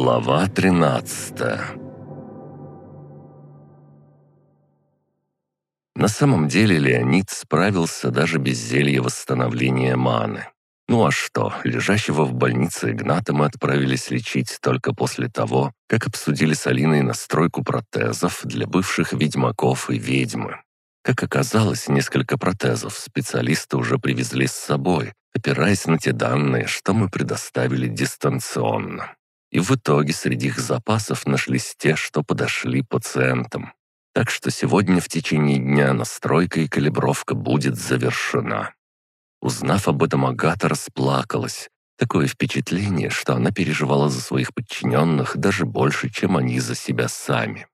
Глава 13 На самом деле Леонид справился даже без зелья восстановления маны. Ну а что, лежащего в больнице Игната мы отправились лечить только после того, как обсудили с Алиной настройку протезов для бывших ведьмаков и ведьмы. Как оказалось, несколько протезов специалисты уже привезли с собой, опираясь на те данные, что мы предоставили дистанционно. И в итоге среди их запасов нашлись те, что подошли пациентам. Так что сегодня в течение дня настройка и калибровка будет завершена. Узнав об этом, Агата расплакалась. Такое впечатление, что она переживала за своих подчиненных даже больше, чем они за себя сами.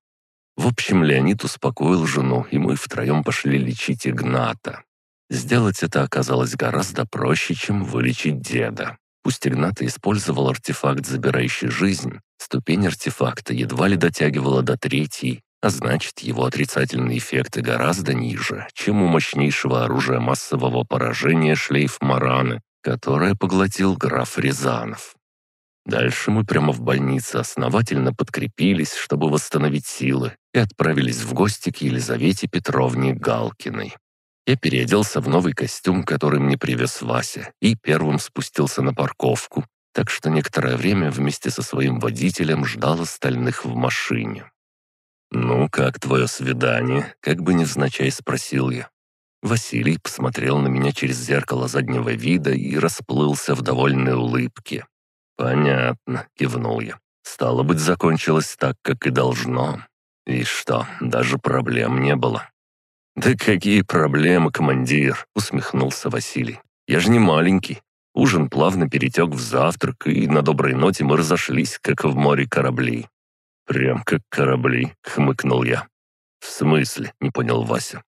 В общем, Леонид успокоил жену, и мы втроем пошли лечить Игната. Сделать это оказалось гораздо проще, чем вылечить деда. Пусть Игнат использовал артефакт, забирающий жизнь, ступень артефакта едва ли дотягивала до третьей, а значит, его отрицательные эффекты гораздо ниже, чем у мощнейшего оружия массового поражения шлейф Мараны, которое поглотил граф Рязанов. Дальше мы прямо в больнице основательно подкрепились, чтобы восстановить силы, и отправились в гости к Елизавете Петровне Галкиной. Я переоделся в новый костюм, который мне привез Вася, и первым спустился на парковку, так что некоторое время вместе со своим водителем ждал остальных в машине. «Ну, как твое свидание?» — как бы невзначай спросил я. Василий посмотрел на меня через зеркало заднего вида и расплылся в довольной улыбке. «Понятно», — кивнул я. «Стало быть, закончилось так, как и должно. И что, даже проблем не было?» «Да какие проблемы, командир?» — усмехнулся Василий. «Я же не маленький. Ужин плавно перетек в завтрак, и на доброй ноте мы разошлись, как в море кораблей. «Прям как корабли», — хмыкнул я. «В смысле?» — не понял Вася.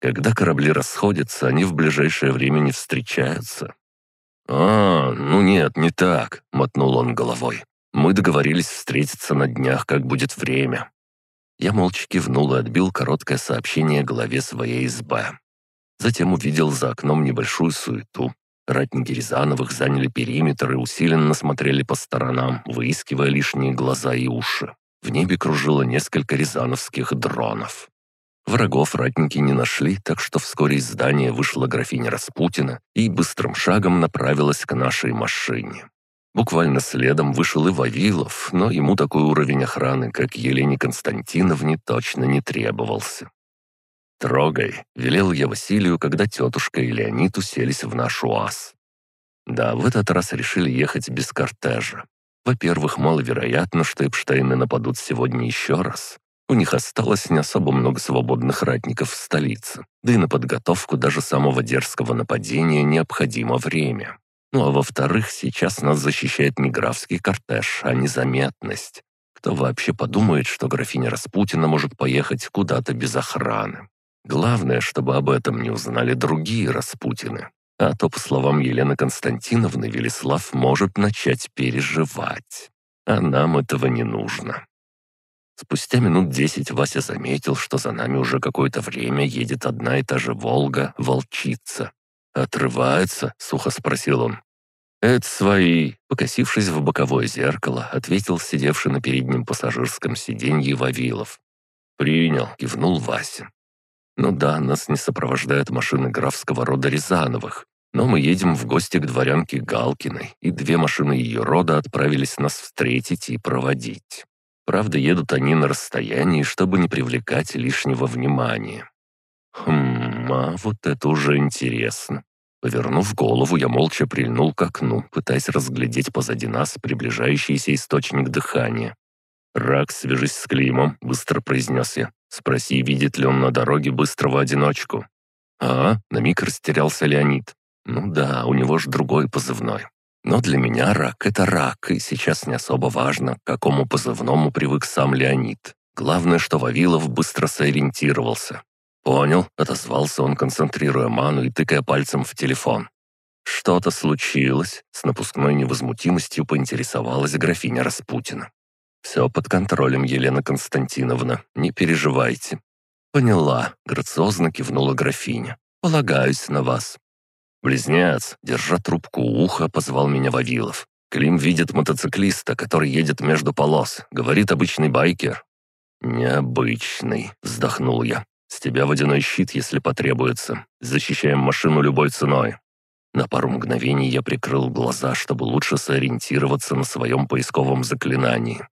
«Когда корабли расходятся, они в ближайшее время не встречаются». «А, ну нет, не так», — мотнул он головой. «Мы договорились встретиться на днях, как будет время». Я молча кивнул и отбил короткое сообщение главе своей избы. Затем увидел за окном небольшую суету. Ратники Рязановых заняли периметр и усиленно смотрели по сторонам, выискивая лишние глаза и уши. В небе кружило несколько рязановских дронов. Врагов ратники не нашли, так что вскоре из здания вышла графиня Распутина и быстрым шагом направилась к нашей машине. Буквально следом вышел и Вавилов, но ему такой уровень охраны, как Елене Константиновне, точно не требовался. «Трогай», — велел я Василию, когда тетушка и Леонид уселись в наш УАЗ. Да, в этот раз решили ехать без кортежа. Во-первых, маловероятно, что Эпштейны нападут сегодня еще раз. У них осталось не особо много свободных ратников в столице, да и на подготовку даже самого дерзкого нападения необходимо время. Ну а во-вторых, сейчас нас защищает не графский кортеж, а незаметность. Кто вообще подумает, что графиня Распутина может поехать куда-то без охраны? Главное, чтобы об этом не узнали другие Распутины. А то, по словам Елены Константиновны, Велислав может начать переживать. А нам этого не нужно. Спустя минут десять Вася заметил, что за нами уже какое-то время едет одна и та же «Волга» «Волчица». «Отрывается?» — сухо спросил он. «Это свои», — покосившись в боковое зеркало, ответил сидевший на переднем пассажирском сиденье Вавилов. «Принял», — кивнул Вася. Ну да, нас не сопровождают машины графского рода Рязановых, но мы едем в гости к дворянке Галкиной, и две машины ее рода отправились нас встретить и проводить. Правда, едут они на расстоянии, чтобы не привлекать лишнего внимания. Хм, а вот это уже интересно. Повернув голову, я молча прильнул к окну, пытаясь разглядеть позади нас приближающийся источник дыхания. «Рак, свяжись с Климом», — быстро произнес я. Спроси, видит ли он на дороге быстрого одиночку. А, на миг растерялся Леонид. Ну да, у него же другой позывной. Но для меня рак — это рак, и сейчас не особо важно, к какому позывному привык сам Леонид. Главное, что Вавилов быстро сориентировался. «Понял», — отозвался он, концентрируя ману и тыкая пальцем в телефон. «Что-то случилось?» — с напускной невозмутимостью поинтересовалась графиня Распутина. «Все под контролем, Елена Константиновна, не переживайте». «Поняла», — грациозно кивнула графиня. «Полагаюсь на вас». Близнец, держа трубку у уха, позвал меня Вавилов. Клим видит мотоциклиста, который едет между полос. Говорит обычный байкер. «Необычный», — вздохнул я. «С тебя водяной щит, если потребуется. Защищаем машину любой ценой». На пару мгновений я прикрыл глаза, чтобы лучше сориентироваться на своем поисковом заклинании.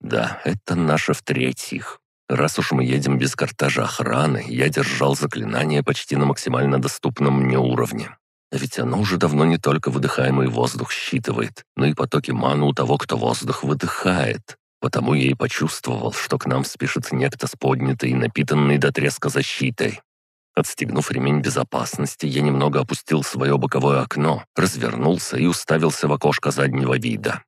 Да, это наше в-третьих. Раз уж мы едем без картажа охраны, я держал заклинание почти на максимально доступном мне уровне. А ведь оно уже давно не только выдыхаемый воздух считывает, но и потоки маны у того, кто воздух выдыхает. Потому я и почувствовал, что к нам спешит некто с поднятой и напитанной до треска защитой. Отстегнув ремень безопасности, я немного опустил свое боковое окно, развернулся и уставился в окошко заднего вида.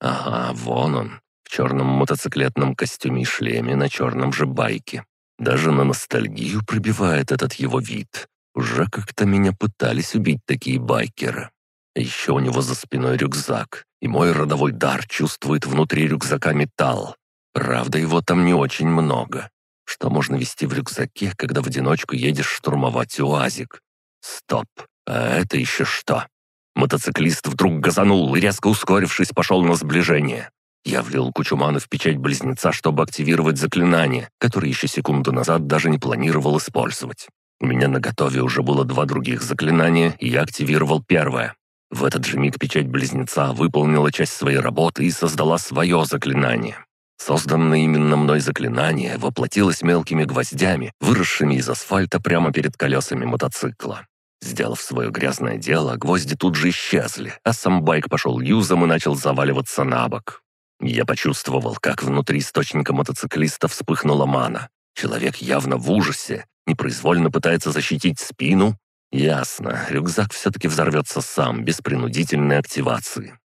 Ага, вон он, в черном мотоциклетном костюме и шлеме на черном же байке. Даже на ностальгию пробивает этот его вид. Уже как-то меня пытались убить такие байкеры. Еще у него за спиной рюкзак, и мой родовой дар чувствует внутри рюкзака металл. Правда, его там не очень много. Что можно вести в рюкзаке, когда в одиночку едешь штурмовать УАЗик? Стоп, а это еще что? Мотоциклист вдруг газанул и, резко ускорившись, пошел на сближение. Я влил кучу маны в печать близнеца, чтобы активировать заклинание, которое еще секунду назад даже не планировал использовать. У меня на готове уже было два других заклинания, и я активировал первое. В этот же миг печать близнеца выполнила часть своей работы и создала свое заклинание. Созданное именно мной заклинание воплотилось мелкими гвоздями, выросшими из асфальта прямо перед колесами мотоцикла. Сделав свое грязное дело, гвозди тут же исчезли, а сам байк пошел юзом и начал заваливаться на бок. Я почувствовал, как внутри источника мотоциклиста вспыхнула мана. Человек явно в ужасе, непроизвольно пытается защитить спину. Ясно, рюкзак все-таки взорвется сам, без принудительной активации.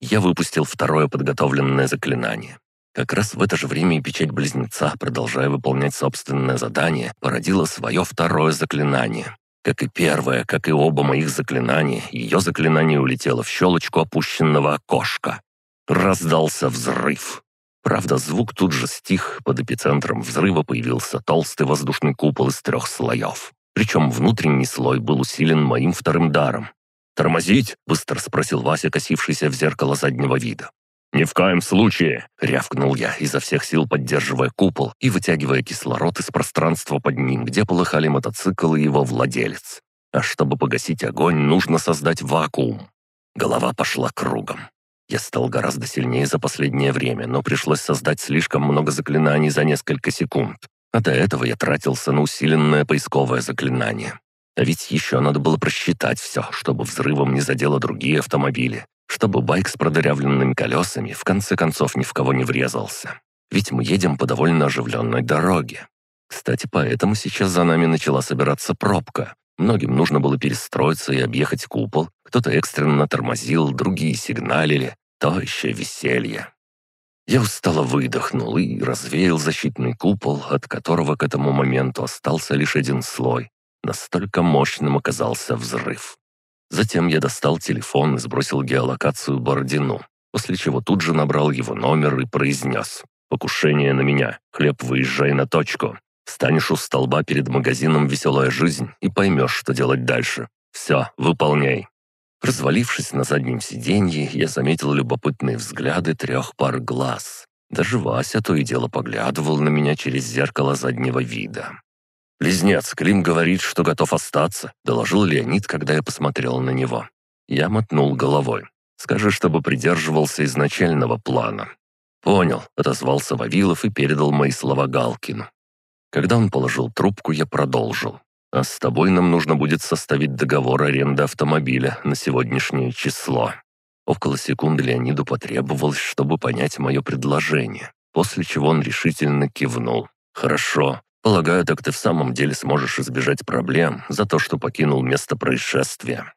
Я выпустил второе подготовленное заклинание. Как раз в это же время и печать близнеца, продолжая выполнять собственное задание, породила свое второе заклинание. Как и первое, как и оба моих заклинания, ее заклинание улетело в щелочку опущенного окошка. Раздался взрыв. Правда, звук тут же стих, под эпицентром взрыва появился толстый воздушный купол из трех слоев. Причем внутренний слой был усилен моим вторым даром. «Тормозить?» — быстро спросил Вася, косившийся в зеркало заднего вида. «Ни в коем случае!» — рявкнул я, изо всех сил поддерживая купол и вытягивая кислород из пространства под ним, где полыхали мотоцикл и его владелец. А чтобы погасить огонь, нужно создать вакуум. Голова пошла кругом. Я стал гораздо сильнее за последнее время, но пришлось создать слишком много заклинаний за несколько секунд. А до этого я тратился на усиленное поисковое заклинание. А ведь еще надо было просчитать все, чтобы взрывом не задело другие автомобили, чтобы байк с продырявленными колесами в конце концов ни в кого не врезался. Ведь мы едем по довольно оживленной дороге. Кстати, поэтому сейчас за нами начала собираться пробка. Многим нужно было перестроиться и объехать купол. Кто-то экстренно тормозил, другие сигналили, то еще веселье. Я устало выдохнул и развеял защитный купол, от которого к этому моменту остался лишь один слой. Настолько мощным оказался взрыв. Затем я достал телефон и сбросил геолокацию Бородину, после чего тут же набрал его номер и произнес «Покушение на меня. Хлеб, выезжай на точку. Станешь у столба перед магазином «Веселая жизнь» и поймешь, что делать дальше. Все, выполняй». Развалившись на заднем сиденье, я заметил любопытные взгляды трех пар глаз. Даже Вася то и дело поглядывал на меня через зеркало заднего вида. «Близнец, Клим говорит, что готов остаться», — доложил Леонид, когда я посмотрел на него. Я мотнул головой. «Скажи, чтобы придерживался изначального плана». «Понял», — отозвался Вавилов и передал мои слова Галкину. Когда он положил трубку, я продолжил. А с тобой нам нужно будет составить договор аренды автомобиля на сегодняшнее число». Около секунды Леониду потребовалось, чтобы понять мое предложение, после чего он решительно кивнул. «Хорошо. Полагаю, так ты в самом деле сможешь избежать проблем за то, что покинул место происшествия».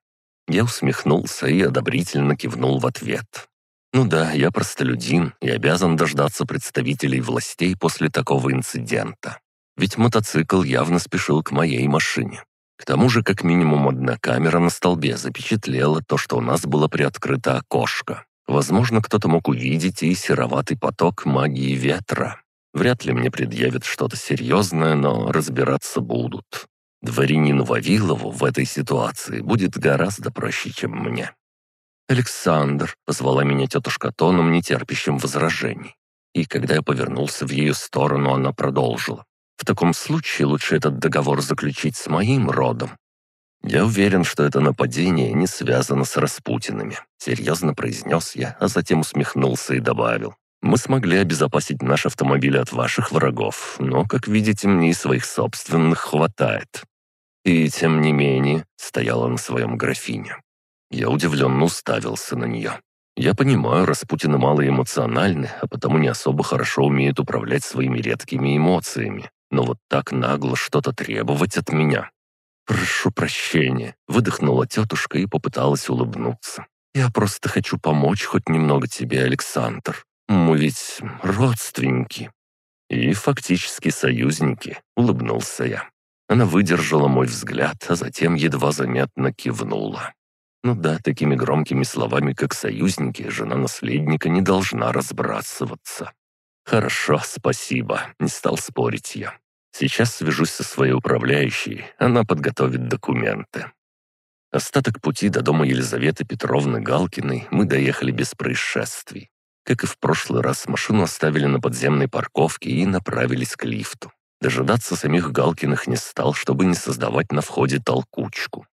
Я усмехнулся и одобрительно кивнул в ответ. «Ну да, я простолюдин и обязан дождаться представителей властей после такого инцидента ведь мотоцикл явно спешил к моей машине. К тому же, как минимум одна камера на столбе запечатлела то, что у нас было приоткрыто окошко. Возможно, кто-то мог увидеть и сероватый поток магии ветра. Вряд ли мне предъявят что-то серьезное, но разбираться будут. Дворянину Вавилову в этой ситуации будет гораздо проще, чем мне. «Александр», — позвала меня тетушка тоном, нетерпящим возражений. И когда я повернулся в ее сторону, она продолжила. «В таком случае лучше этот договор заключить с моим родом». «Я уверен, что это нападение не связано с Распутинами», — серьезно произнес я, а затем усмехнулся и добавил. «Мы смогли обезопасить наш автомобиль от ваших врагов, но, как видите, мне и своих собственных хватает». И тем не менее стояла на своем графине. Я удивленно уставился на нее. Я понимаю, Распутины мало эмоциональны, а потому не особо хорошо умеют управлять своими редкими эмоциями. Но вот так нагло что-то требовать от меня. «Прошу прощения», — выдохнула тетушка и попыталась улыбнуться. «Я просто хочу помочь хоть немного тебе, Александр. Мы ведь родственники». «И фактически союзники», — улыбнулся я. Она выдержала мой взгляд, а затем едва заметно кивнула. Ну да, такими громкими словами, как «союзники», жена наследника не должна разбрасываться. «Хорошо, спасибо», — не стал спорить я. «Сейчас свяжусь со своей управляющей, она подготовит документы». Остаток пути до дома Елизаветы Петровны Галкиной мы доехали без происшествий. Как и в прошлый раз, машину оставили на подземной парковке и направились к лифту. Дожидаться самих Галкиных не стал, чтобы не создавать на входе толкучку.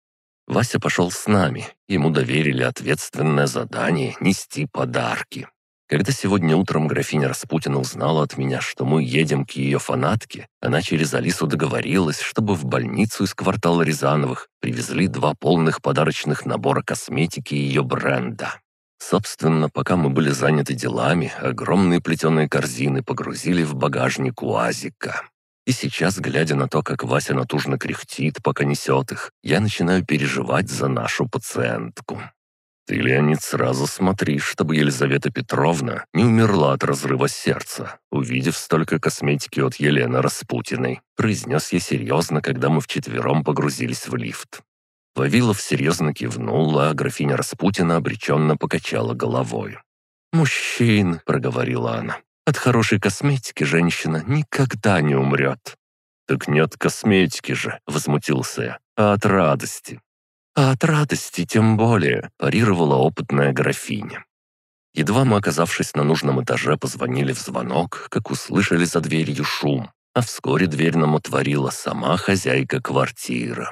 Вася пошел с нами, ему доверили ответственное задание нести подарки. Когда сегодня утром графиня Распутина узнала от меня, что мы едем к ее фанатке, она через Алису договорилась, чтобы в больницу из квартала Рязановых привезли два полных подарочных набора косметики ее бренда. Собственно, пока мы были заняты делами, огромные плетеные корзины погрузили в багажник УАЗика. И сейчас, глядя на то, как Вася натужно кряхтит, пока несет их, я начинаю переживать за нашу пациентку. Ты, Леонид, сразу смотри, чтобы Елизавета Петровна не умерла от разрыва сердца, увидев столько косметики от Елены Распутиной, произнес я серьезно, когда мы вчетвером погрузились в лифт. Вавилов серьезно кивнул, а графиня Распутина обреченно покачала головой. «Мужчин», — проговорила она, от хорошей косметики женщина никогда не умрет». «Так не от косметики же», — возмутился я, — «а от радости». «А от радости тем более», — парировала опытная графиня. Едва мы, оказавшись на нужном этаже, позвонили в звонок, как услышали за дверью шум, а вскоре дверь нам отворила сама хозяйка квартиры.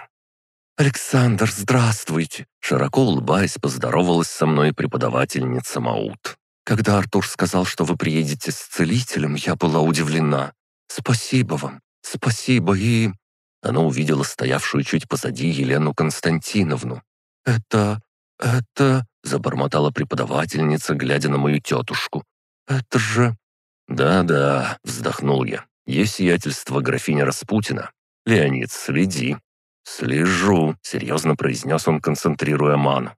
«Александр, здравствуйте!» Широко улыбаясь, поздоровалась со мной преподавательница Маут. Когда Артур сказал, что вы приедете с целителем, я была удивлена. Спасибо вам, спасибо и...» Она увидела стоявшую чуть позади Елену Константиновну. «Это... это...» — забормотала преподавательница, глядя на мою тетушку. «Это же...» «Да-да», — вздохнул я. «Есть сиятельство графиня Распутина. Леонид, следи». «Слежу», — серьезно произнес он, концентрируя ману.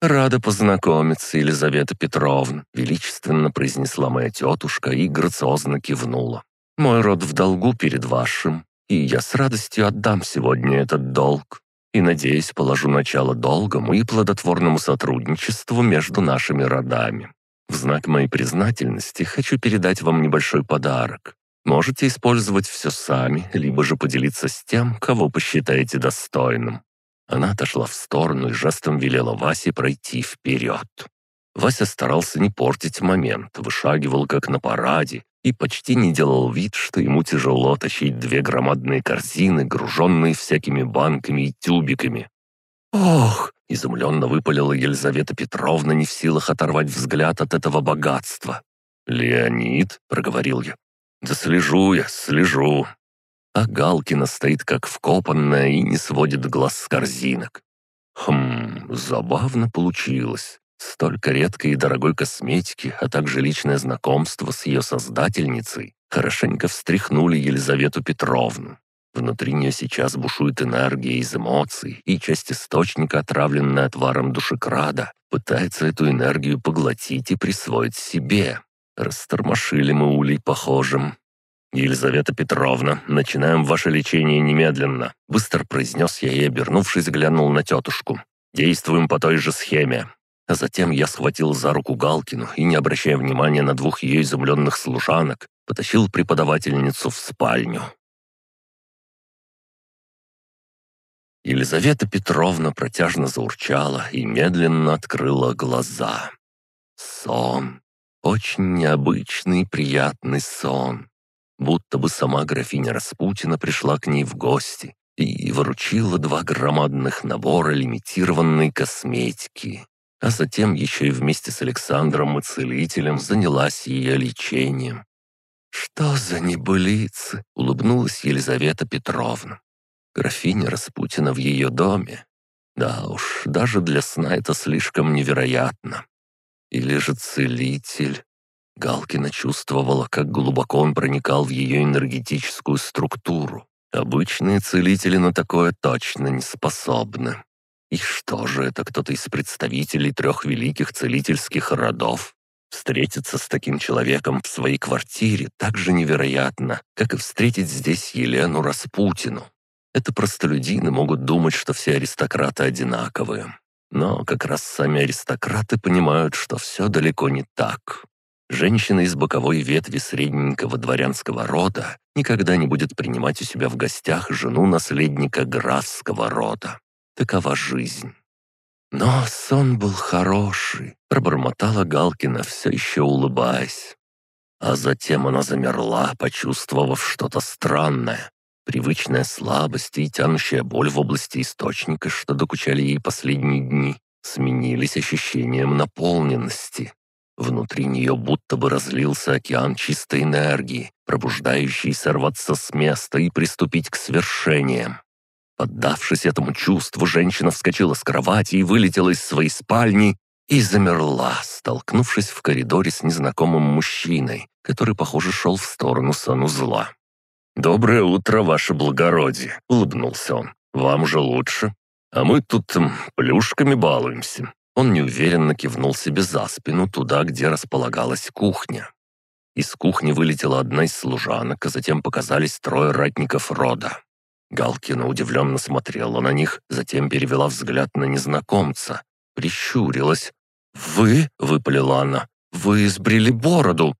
«Рада познакомиться, Елизавета Петровна», — величественно произнесла моя тетушка и грациозно кивнула. «Мой род в долгу перед вашим, и я с радостью отдам сегодня этот долг. И, надеюсь, положу начало долгому и плодотворному сотрудничеству между нашими родами. В знак моей признательности хочу передать вам небольшой подарок. Можете использовать все сами, либо же поделиться с тем, кого посчитаете достойным. Она отошла в сторону и жестом велела Васе пройти вперед. Вася старался не портить момент, вышагивал как на параде и почти не делал вид, что ему тяжело тащить две громадные корзины, груженные всякими банками и тюбиками. «Ох!» — изумленно выпалила Елизавета Петровна, не в силах оторвать взгляд от этого богатства. «Леонид», — проговорил я, — «да слежу я, слежу а Галкина стоит как вкопанная и не сводит глаз с корзинок. Хм, забавно получилось. Столько редкой и дорогой косметики, а также личное знакомство с ее создательницей хорошенько встряхнули Елизавету Петровну. Внутри нее сейчас бушует энергия из эмоций, и часть источника, отравленная отваром душекрада, пытается эту энергию поглотить и присвоить себе. Растормошили мы улей похожим, «Елизавета Петровна, начинаем ваше лечение немедленно», — быстро произнес я и, обернувшись, глянул на тетушку. «Действуем по той же схеме». А затем я схватил за руку Галкину и, не обращая внимания на двух ее изумленных служанок, потащил преподавательницу в спальню. Елизавета Петровна протяжно заурчала и медленно открыла глаза. Сон. Очень необычный и приятный сон. Будто бы сама графиня Распутина пришла к ней в гости и выручила два громадных набора лимитированной косметики. А затем еще и вместе с Александром и целителем занялась ее лечением. «Что за небылицы?» — улыбнулась Елизавета Петровна. Графиня Распутина в ее доме. Да уж, даже для сна это слишком невероятно. Или же целитель. Галкина чувствовала, как глубоко он проникал в ее энергетическую структуру. Обычные целители на такое точно не способны. И что же это кто-то из представителей трех великих целительских родов? Встретиться с таким человеком в своей квартире так же невероятно, как и встретить здесь Елену Распутину. Это простолюдины могут думать, что все аристократы одинаковые. Но как раз сами аристократы понимают, что все далеко не так. Женщина из боковой ветви средненького дворянского рода никогда не будет принимать у себя в гостях жену наследника графского рода. Такова жизнь. Но сон был хороший, пробормотала Галкина, все еще улыбаясь. А затем она замерла, почувствовав что-то странное, Привычная слабость и тянущая боль в области источника, что докучали ей последние дни, сменились ощущением наполненности. Внутри нее будто бы разлился океан чистой энергии, пробуждающий сорваться с места и приступить к свершениям. Поддавшись этому чувству, женщина вскочила с кровати и вылетела из своей спальни и замерла, столкнувшись в коридоре с незнакомым мужчиной, который, похоже, шел в сторону санузла. «Доброе утро, ваше благородие», — улыбнулся он. «Вам же лучше. А мы тут м, плюшками балуемся». Он неуверенно кивнул себе за спину туда, где располагалась кухня. Из кухни вылетела одна из служанок, а затем показались трое ратников рода. Галкина удивленно смотрела на них, затем перевела взгляд на незнакомца, прищурилась. «Вы?» — выпалила она. «Вы избрили бороду?»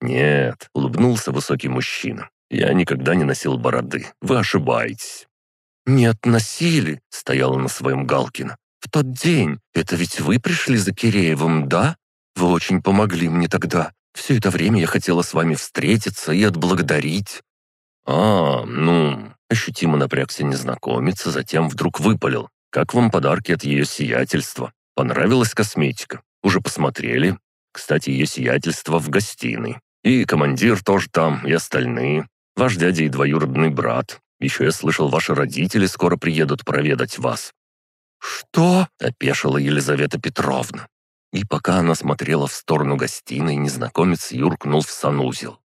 «Нет», — улыбнулся высокий мужчина. Я никогда не носил бороды. Вы ошибаетесь». «Нет, носили», — стояла на своем Галкина. «В тот день. Это ведь вы пришли за Киреевым, да? Вы очень помогли мне тогда. Все это время я хотела с вами встретиться и отблагодарить». «А, ну...» — ощутимо напрягся незнакомец, а затем вдруг выпалил. «Как вам подарки от ее сиятельства? Понравилась косметика? Уже посмотрели? Кстати, ее сиятельство в гостиной. И командир тоже там, и остальные. Ваш дядя и двоюродный брат. Еще я слышал, ваши родители скоро приедут проведать вас». «Что?» — опешила Елизавета Петровна. И пока она смотрела в сторону гостиной, незнакомец юркнул в санузел.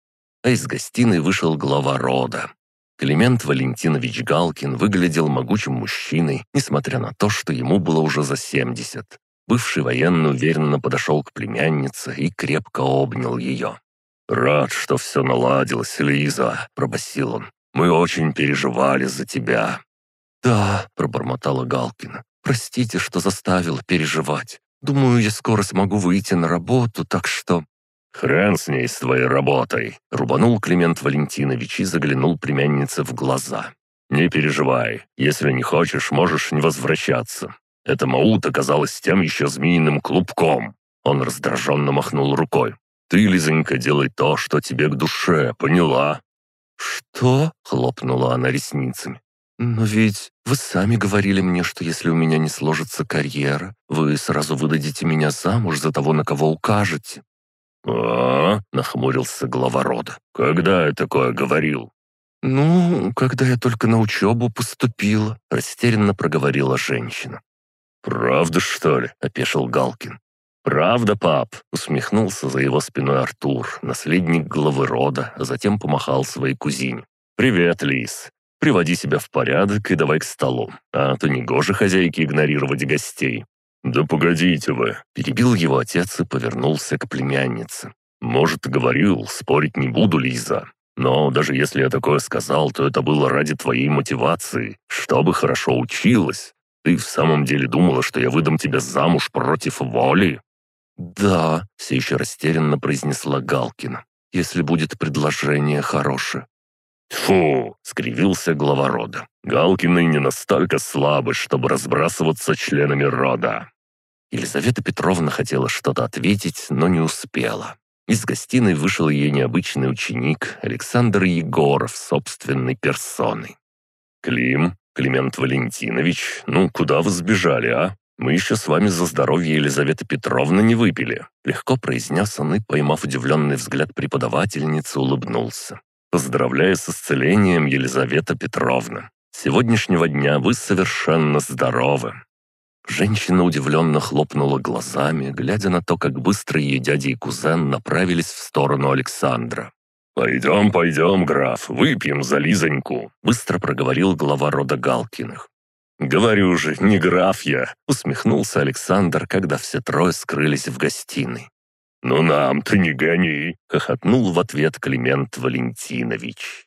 А из гостиной вышел глава рода. Климент Валентинович Галкин выглядел могучим мужчиной, несмотря на то, что ему было уже за семьдесят. Бывший военный уверенно подошел к племяннице и крепко обнял ее. «Рад, что все наладилось, Лиза», — пробасил он. «Мы очень переживали за тебя». «Да», — пробормотала Галкина. «Простите, что заставил переживать. Думаю, я скоро смогу выйти на работу, так что...» «Хрен с ней, с твоей работой!» — рубанул Климент Валентинович и заглянул племяннице в глаза. «Не переживай. Если не хочешь, можешь не возвращаться. Эта Маут оказалась тем еще змеиным клубком». Он раздраженно махнул рукой. Ты, Лизонька, делай то, что тебе к душе, поняла?» «Что?» — хлопнула она ресницами. «Но ведь вы сами говорили мне, что если у меня не сложится карьера, вы сразу выдадите меня замуж за того, на кого укажете». «А, нахмурился глава рода. «Когда я такое говорил?» «Ну, когда я только на учебу поступила», — растерянно проговорила женщина. «Правда, что ли?» — опешил Галкин. «Правда, пап?» — усмехнулся за его спиной Артур, наследник главы рода, а затем помахал своей кузине. «Привет, Лис. Приводи себя в порядок и давай к столу, а то не гоже хозяйке игнорировать гостей». «Да погодите вы!» — перебил его отец и повернулся к племяннице. «Может, говорил, спорить не буду, Лиза. Но даже если я такое сказал, то это было ради твоей мотивации, чтобы хорошо училась. Ты в самом деле думала, что я выдам тебя замуж против воли?» «Да», — все еще растерянно произнесла Галкина, «если будет предложение хорошее». «Фу!» — скривился глава рода. «Галкины не настолько слабы, чтобы разбрасываться членами рода». Елизавета Петровна хотела что-то ответить, но не успела. Из гостиной вышел ее необычный ученик Александр Егоров собственной персоной. «Клим, Климент Валентинович, ну куда вы сбежали, а? Мы еще с вами за здоровье Елизаветы Петровны не выпили», легко произнес он и, поймав удивленный взгляд преподавательницы, улыбнулся. «Поздравляю с исцелением, Елизавета Петровна. С сегодняшнего дня вы совершенно здоровы». Женщина удивленно хлопнула глазами, глядя на то, как быстро ее дядя и кузен направились в сторону Александра. «Пойдем, пойдем, граф, выпьем за Лизоньку», — быстро проговорил глава рода Галкиных. «Говорю же, не граф я», — усмехнулся Александр, когда все трое скрылись в гостиной. «Ну нам-то не гони», — хохотнул в ответ Климент Валентинович.